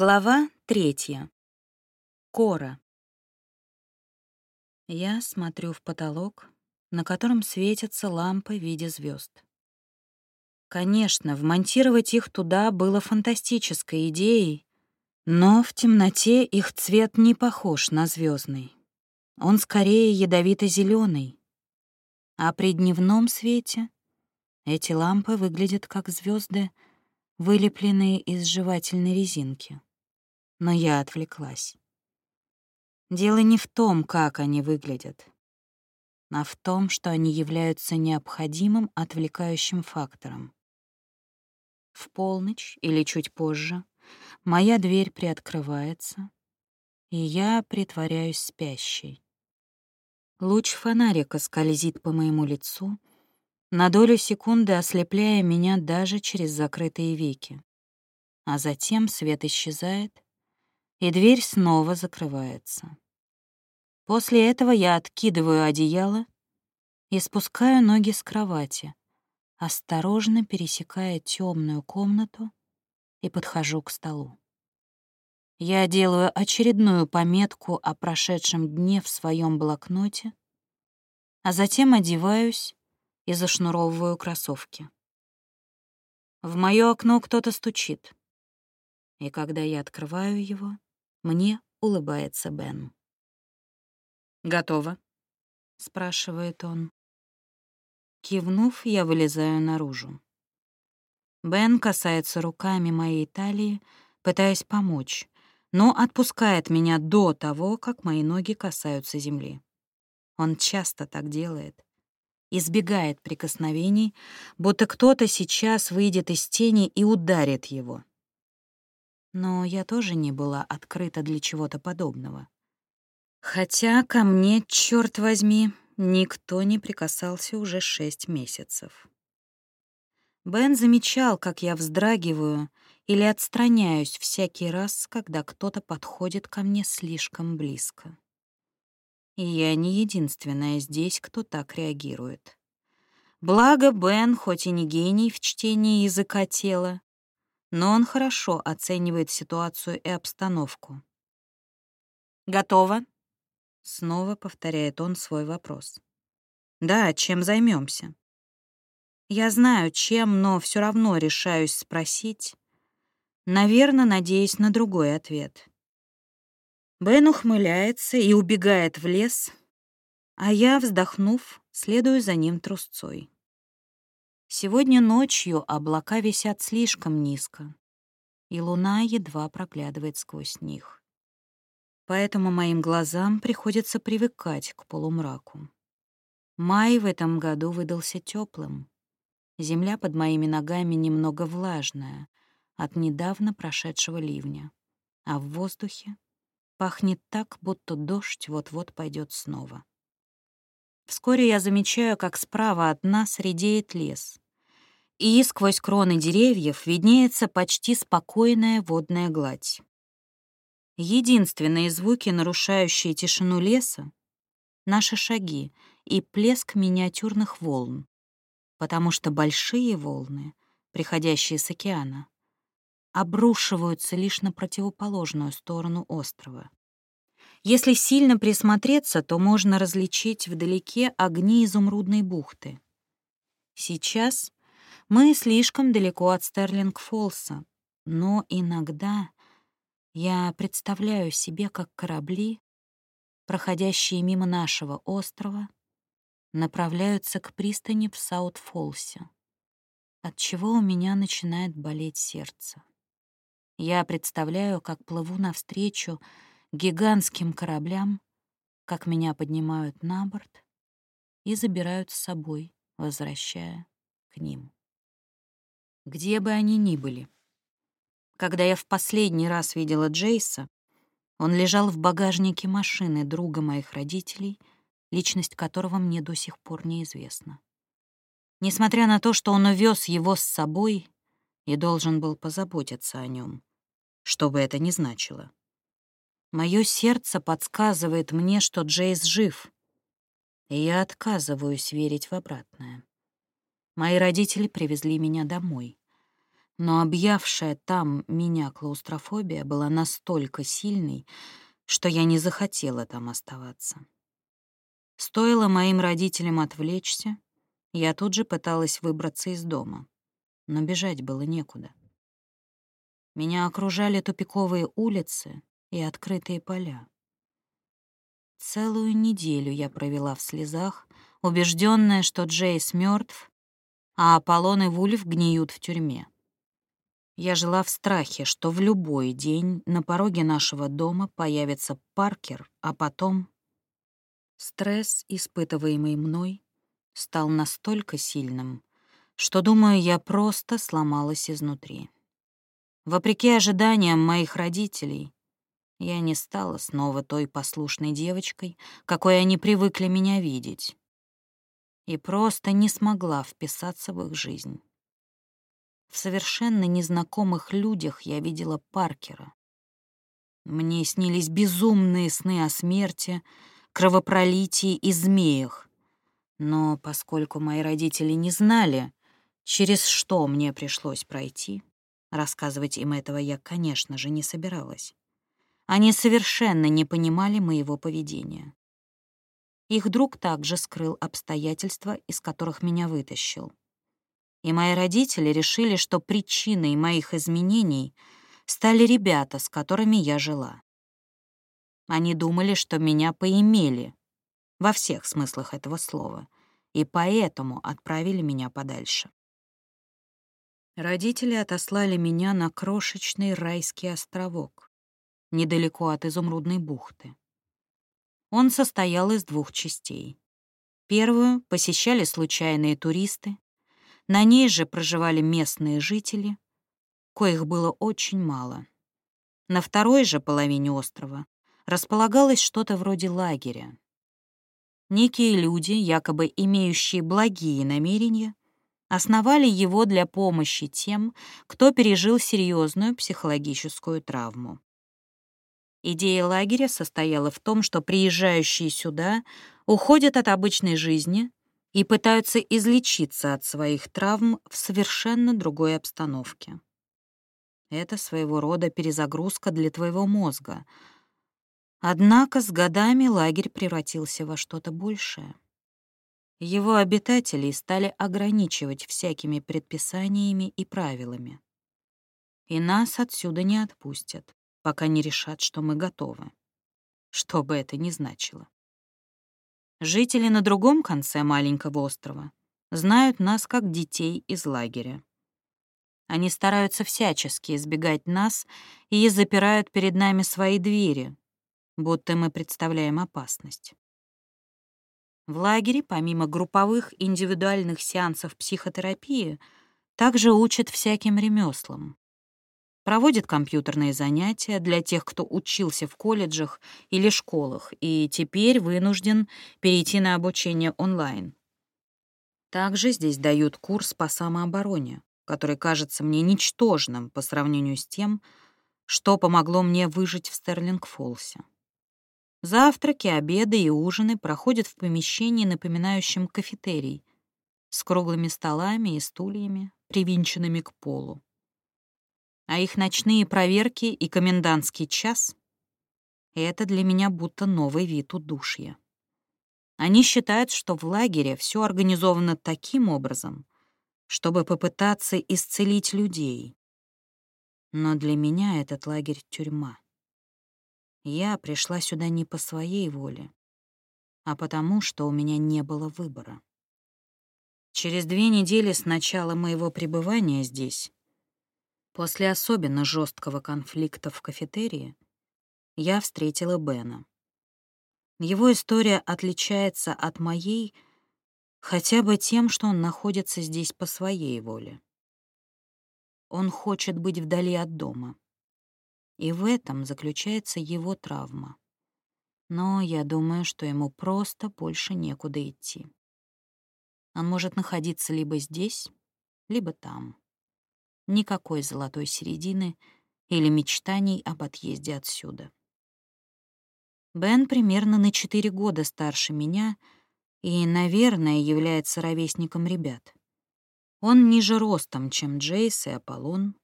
Глава третья. Кора. Я смотрю в потолок, на котором светятся лампы в виде звезд. Конечно, вмонтировать их туда было фантастической идеей, но в темноте их цвет не похож на звездный. Он скорее ядовито зеленый а при дневном свете эти лампы выглядят как звезды, вылепленные из жевательной резинки. Но я отвлеклась. Дело не в том, как они выглядят, а в том, что они являются необходимым отвлекающим фактором. В полночь или чуть позже моя дверь приоткрывается, и я притворяюсь спящей. Луч фонарика скользит по моему лицу, на долю секунды ослепляя меня даже через закрытые веки. А затем свет исчезает, и дверь снова закрывается. После этого я откидываю одеяло и спускаю ноги с кровати, осторожно пересекая темную комнату и подхожу к столу. Я делаю очередную пометку о прошедшем дне в своем блокноте, а затем одеваюсь и зашнуровываю кроссовки. В моё окно кто-то стучит. И когда я открываю его, мне улыбается Бен. «Готово?» — спрашивает он. Кивнув, я вылезаю наружу. Бен касается руками моей талии, пытаясь помочь, но отпускает меня до того, как мои ноги касаются земли. Он часто так делает. Избегает прикосновений, будто кто-то сейчас выйдет из тени и ударит его. Но я тоже не была открыта для чего-то подобного. Хотя ко мне, черт возьми, никто не прикасался уже шесть месяцев. Бен замечал, как я вздрагиваю или отстраняюсь всякий раз, когда кто-то подходит ко мне слишком близко. И я не единственная здесь, кто так реагирует. Благо, Бен, хоть и не гений в чтении языка тела, но он хорошо оценивает ситуацию и обстановку. «Готово?» — снова повторяет он свой вопрос. «Да, чем займемся? Я знаю, чем, но все равно решаюсь спросить, наверное, надеясь на другой ответ. Бен ухмыляется и убегает в лес, а я, вздохнув, следую за ним трусцой. Сегодня ночью облака висят слишком низко, и луна едва проглядывает сквозь них. Поэтому моим глазам приходится привыкать к полумраку. Май в этом году выдался теплым. Земля под моими ногами немного влажная от недавно прошедшего ливня, а в воздухе Пахнет так, будто дождь вот-вот пойдет снова. Вскоре я замечаю, как справа от нас редеет лес. И сквозь кроны деревьев виднеется почти спокойная водная гладь. Единственные звуки, нарушающие тишину леса — наши шаги и плеск миниатюрных волн, потому что большие волны, приходящие с океана, обрушиваются лишь на противоположную сторону острова. Если сильно присмотреться, то можно различить вдалеке огни изумрудной бухты. Сейчас мы слишком далеко от Стерлинг-Фолса, но иногда я представляю себе, как корабли, проходящие мимо нашего острова, направляются к пристани в Саут-Фолсе, отчего у меня начинает болеть сердце. Я представляю, как плыву навстречу гигантским кораблям, как меня поднимают на борт и забирают с собой, возвращая к ним. Где бы они ни были. Когда я в последний раз видела Джейса, он лежал в багажнике машины друга моих родителей, личность которого мне до сих пор неизвестна. Несмотря на то, что он увез его с собой и должен был позаботиться о нем что бы это ни значило. Мое сердце подсказывает мне, что Джейс жив, и я отказываюсь верить в обратное. Мои родители привезли меня домой. Но объявшая там меня клаустрофобия была настолько сильной, что я не захотела там оставаться. Стоило моим родителям отвлечься, я тут же пыталась выбраться из дома, но бежать было некуда. Меня окружали тупиковые улицы и открытые поля. Целую неделю я провела в слезах, убежденная, что Джейс мертв, а Аполлон и Вульф гниют в тюрьме. Я жила в страхе, что в любой день на пороге нашего дома появится Паркер, а потом... Стресс, испытываемый мной, стал настолько сильным, что, думаю, я просто сломалась изнутри. Вопреки ожиданиям моих родителей, я не стала снова той послушной девочкой, какой они привыкли меня видеть, и просто не смогла вписаться в их жизнь. В совершенно незнакомых людях я видела Паркера. Мне снились безумные сны о смерти, кровопролитии и змеях. Но поскольку мои родители не знали, через что мне пришлось пройти, рассказывать им этого я, конечно же, не собиралась. Они совершенно не понимали моего поведения. Их друг также скрыл обстоятельства, из которых меня вытащил и мои родители решили, что причиной моих изменений стали ребята, с которыми я жила. Они думали, что меня поимели, во всех смыслах этого слова, и поэтому отправили меня подальше. Родители отослали меня на крошечный райский островок, недалеко от Изумрудной бухты. Он состоял из двух частей. Первую посещали случайные туристы, на ней же проживали местные жители, коих было очень мало. На второй же половине острова располагалось что-то вроде лагеря. Некие люди, якобы имеющие благие намерения, основали его для помощи тем, кто пережил серьезную психологическую травму. Идея лагеря состояла в том, что приезжающие сюда уходят от обычной жизни и пытаются излечиться от своих травм в совершенно другой обстановке. Это своего рода перезагрузка для твоего мозга. Однако с годами лагерь превратился во что-то большее. Его обитатели стали ограничивать всякими предписаниями и правилами. И нас отсюда не отпустят, пока не решат, что мы готовы. Что бы это ни значило. Жители на другом конце маленького острова знают нас как детей из лагеря. Они стараются всячески избегать нас и запирают перед нами свои двери, будто мы представляем опасность. В лагере, помимо групповых индивидуальных сеансов психотерапии, также учат всяким ремеслам проводит компьютерные занятия для тех, кто учился в колледжах или школах и теперь вынужден перейти на обучение онлайн. Также здесь дают курс по самообороне, который кажется мне ничтожным по сравнению с тем, что помогло мне выжить в Стерлинг-Фолсе. Завтраки, обеды и ужины проходят в помещении, напоминающем кафетерий, с круглыми столами и стульями, привинченными к полу а их ночные проверки и комендантский час — это для меня будто новый вид удушья. Они считают, что в лагере все организовано таким образом, чтобы попытаться исцелить людей. Но для меня этот лагерь — тюрьма. Я пришла сюда не по своей воле, а потому, что у меня не было выбора. Через две недели с начала моего пребывания здесь После особенно жесткого конфликта в кафетерии я встретила Бена. Его история отличается от моей хотя бы тем, что он находится здесь по своей воле. Он хочет быть вдали от дома. И в этом заключается его травма. Но я думаю, что ему просто больше некуда идти. Он может находиться либо здесь, либо там никакой золотой середины или мечтаний об отъезде отсюда. Бен примерно на четыре года старше меня и, наверное, является ровесником ребят. Он ниже ростом, чем Джейс и Аполлон,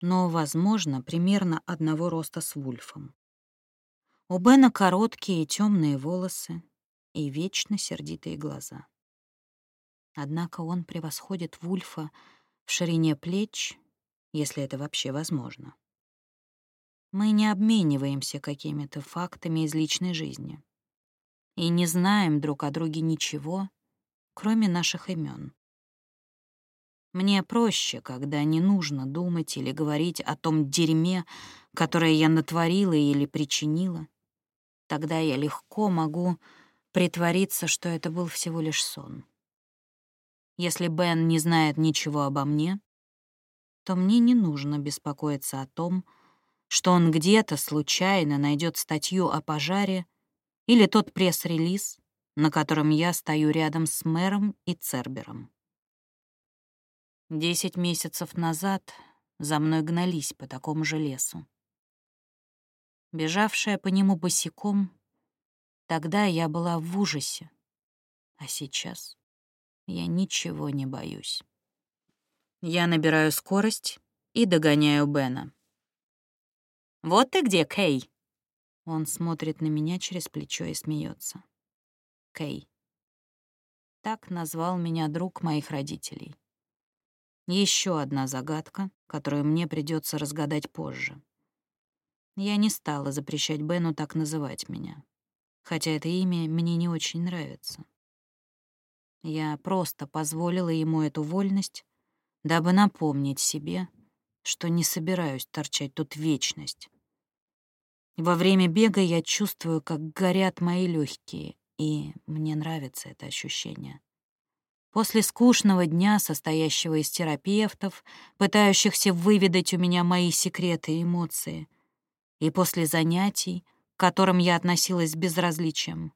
но, возможно, примерно одного роста с Вульфом. У Бена короткие темные волосы и вечно сердитые глаза. Однако он превосходит Вульфа в ширине плеч, если это вообще возможно. Мы не обмениваемся какими-то фактами из личной жизни и не знаем друг о друге ничего, кроме наших имен. Мне проще, когда не нужно думать или говорить о том дерьме, которое я натворила или причинила. Тогда я легко могу притвориться, что это был всего лишь сон. Если Бен не знает ничего обо мне, то мне не нужно беспокоиться о том, что он где-то случайно найдет статью о пожаре или тот пресс-релиз, на котором я стою рядом с мэром и Цербером. Десять месяцев назад за мной гнались по такому же лесу. Бежавшая по нему босиком, тогда я была в ужасе, а сейчас я ничего не боюсь. Я набираю скорость и догоняю Бена. «Вот ты где, Кей!» Он смотрит на меня через плечо и смеется. Кей. Так назвал меня друг моих родителей. Еще одна загадка, которую мне придется разгадать позже. Я не стала запрещать Бену так называть меня, хотя это имя мне не очень нравится. Я просто позволила ему эту вольность, дабы напомнить себе, что не собираюсь торчать тут вечность. Во время бега я чувствую, как горят мои легкие, и мне нравится это ощущение. После скучного дня, состоящего из терапевтов, пытающихся выведать у меня мои секреты и эмоции, и после занятий, к которым я относилась с безразличием,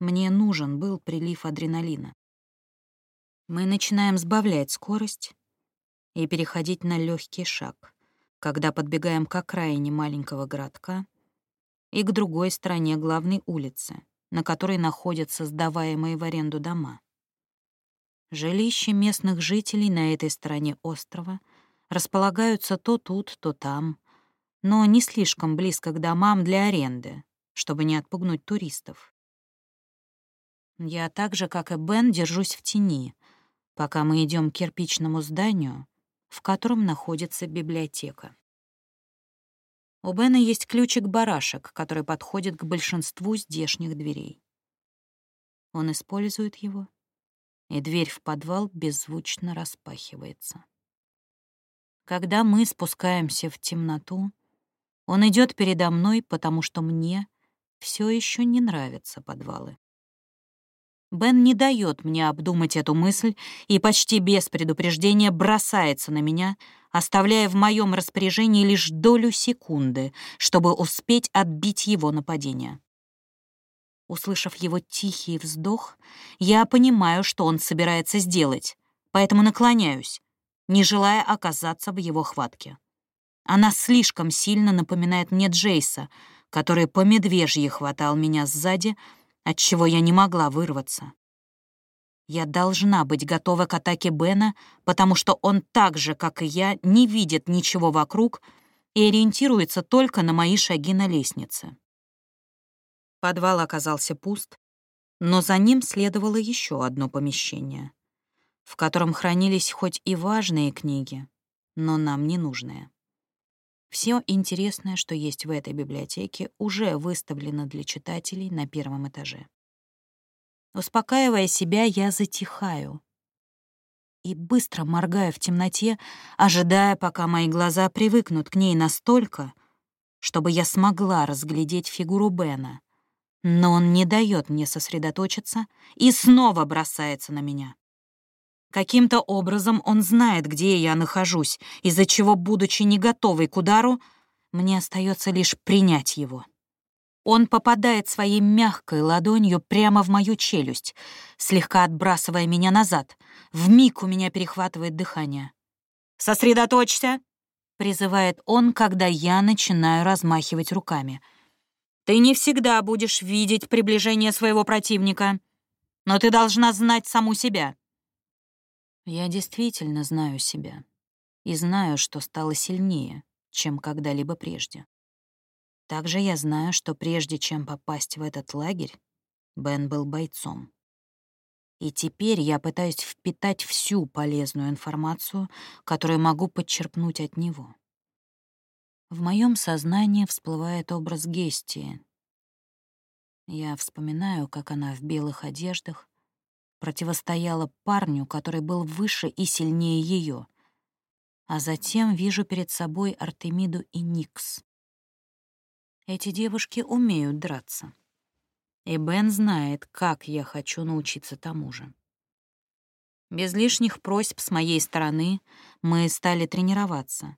мне нужен был прилив адреналина. Мы начинаем сбавлять скорость и переходить на легкий шаг, когда подбегаем к окраине маленького городка и к другой стороне главной улицы, на которой находятся сдаваемые в аренду дома. Жилища местных жителей на этой стороне острова располагаются то тут, то там, но не слишком близко к домам для аренды, чтобы не отпугнуть туристов. Я так же, как и Бен, держусь в тени, пока мы идем к кирпичному зданию, в котором находится библиотека. У Бена есть ключик-барашек, который подходит к большинству здешних дверей. Он использует его — и дверь в подвал беззвучно распахивается. Когда мы спускаемся в темноту, он идет передо мной, потому что мне все еще не нравятся подвалы. Бен не дает мне обдумать эту мысль и почти без предупреждения бросается на меня, оставляя в моем распоряжении лишь долю секунды, чтобы успеть отбить его нападение. Услышав его тихий вздох, я понимаю, что он собирается сделать, поэтому наклоняюсь, не желая оказаться в его хватке. Она слишком сильно напоминает мне Джейса, который по медвежьи хватал меня сзади, от чего я не могла вырваться. Я должна быть готова к атаке Бена, потому что он так же, как и я, не видит ничего вокруг и ориентируется только на мои шаги на лестнице. Подвал оказался пуст, но за ним следовало еще одно помещение, в котором хранились хоть и важные книги, но нам не нужные. Все интересное, что есть в этой библиотеке, уже выставлено для читателей на первом этаже. Успокаивая себя, я затихаю и быстро моргаю в темноте, ожидая, пока мои глаза привыкнут к ней настолько, чтобы я смогла разглядеть фигуру Бена, но он не дает мне сосредоточиться и снова бросается на меня. Каким-то образом он знает, где я нахожусь, из-за чего, будучи не готовой к удару, мне остается лишь принять его. Он попадает своей мягкой ладонью прямо в мою челюсть, слегка отбрасывая меня назад. В миг у меня перехватывает дыхание. «Сосредоточься!» — призывает он, когда я начинаю размахивать руками — ты не всегда будешь видеть приближение своего противника, но ты должна знать саму себя. Я действительно знаю себя и знаю, что стало сильнее, чем когда-либо прежде. Также я знаю, что прежде чем попасть в этот лагерь, Бен был бойцом. И теперь я пытаюсь впитать всю полезную информацию, которую могу подчерпнуть от него. В моем сознании всплывает образ Гестии. Я вспоминаю, как она в белых одеждах противостояла парню, который был выше и сильнее ее, а затем вижу перед собой Артемиду и Никс. Эти девушки умеют драться. И Бен знает, как я хочу научиться тому же. Без лишних просьб с моей стороны мы стали тренироваться.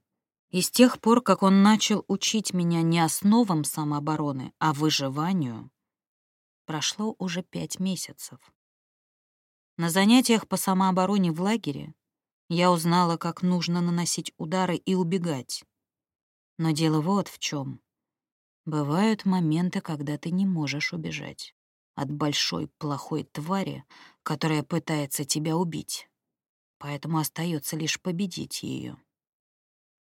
И с тех пор, как он начал учить меня не основам самообороны, а выживанию, прошло уже пять месяцев. На занятиях по самообороне в лагере я узнала, как нужно наносить удары и убегать. Но дело вот в чем. Бывают моменты, когда ты не можешь убежать от большой плохой твари, которая пытается тебя убить. Поэтому остается лишь победить ее.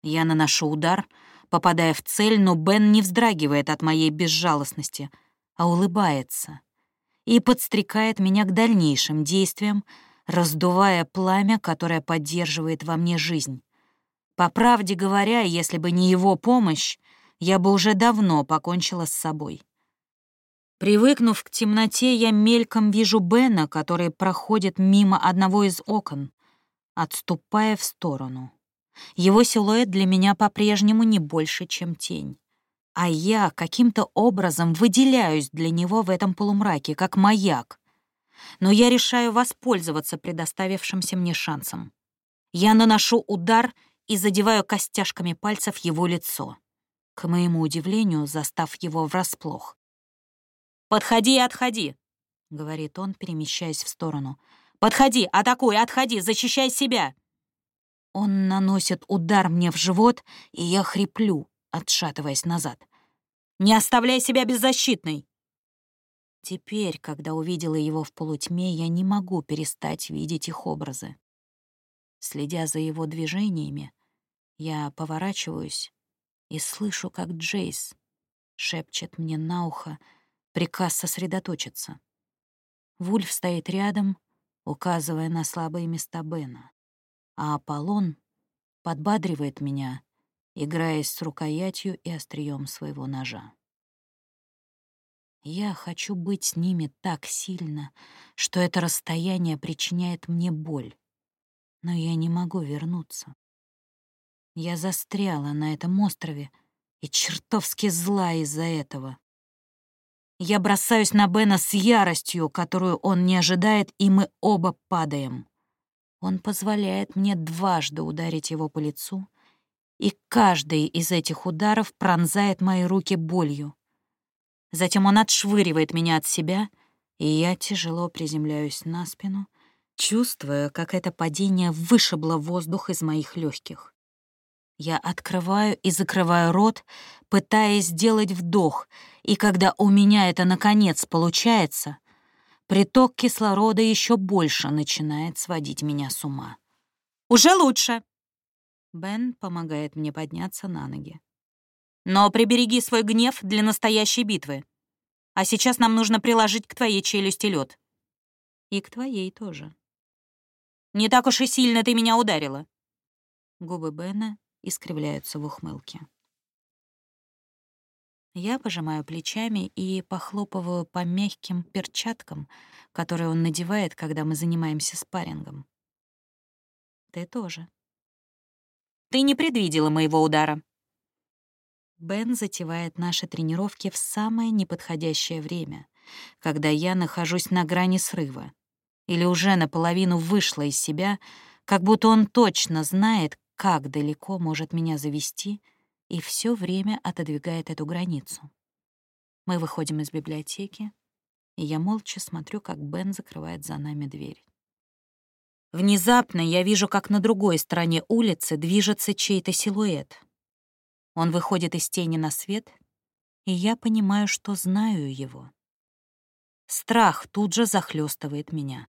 Я наношу удар, попадая в цель, но Бен не вздрагивает от моей безжалостности, а улыбается и подстрекает меня к дальнейшим действиям, раздувая пламя, которое поддерживает во мне жизнь. По правде говоря, если бы не его помощь, я бы уже давно покончила с собой. Привыкнув к темноте, я мельком вижу Бена, который проходит мимо одного из окон, отступая в сторону. Его силуэт для меня по-прежнему не больше, чем тень. А я каким-то образом выделяюсь для него в этом полумраке, как маяк. Но я решаю воспользоваться предоставившимся мне шансом. Я наношу удар и задеваю костяшками пальцев его лицо к моему удивлению, застав его врасплох. «Подходи и отходи», — говорит он, перемещаясь в сторону. «Подходи, атакуй, отходи, защищай себя!» Он наносит удар мне в живот, и я хриплю, отшатываясь назад. «Не оставляй себя беззащитной!» Теперь, когда увидела его в полутьме, я не могу перестать видеть их образы. Следя за его движениями, я поворачиваюсь и слышу, как Джейс шепчет мне на ухо приказ сосредоточиться. Вульф стоит рядом, указывая на слабые места Бена, а Аполлон подбадривает меня, играясь с рукоятью и острием своего ножа. Я хочу быть с ними так сильно, что это расстояние причиняет мне боль, но я не могу вернуться. Я застряла на этом острове и чертовски зла из-за этого. Я бросаюсь на Бена с яростью, которую он не ожидает, и мы оба падаем. Он позволяет мне дважды ударить его по лицу, и каждый из этих ударов пронзает мои руки болью. Затем он отшвыривает меня от себя, и я тяжело приземляюсь на спину, чувствуя, как это падение вышибло воздух из моих легких. Я открываю и закрываю рот, пытаясь сделать вдох, и когда у меня это наконец получается, приток кислорода еще больше начинает сводить меня с ума. «Уже лучше!» Бен помогает мне подняться на ноги. «Но прибереги свой гнев для настоящей битвы. А сейчас нам нужно приложить к твоей челюсти лед. И к твоей тоже. Не так уж и сильно ты меня ударила». Губы Бена искривляются в ухмылке. Я пожимаю плечами и похлопываю по мягким перчаткам, которые он надевает, когда мы занимаемся спаррингом. Ты тоже. Ты не предвидела моего удара. Бен затевает наши тренировки в самое неподходящее время, когда я нахожусь на грани срыва или уже наполовину вышла из себя, как будто он точно знает, как далеко может меня завести, и все время отодвигает эту границу. Мы выходим из библиотеки, и я молча смотрю, как Бен закрывает за нами дверь. Внезапно я вижу, как на другой стороне улицы движется чей-то силуэт. Он выходит из тени на свет, и я понимаю, что знаю его. Страх тут же захлестывает меня.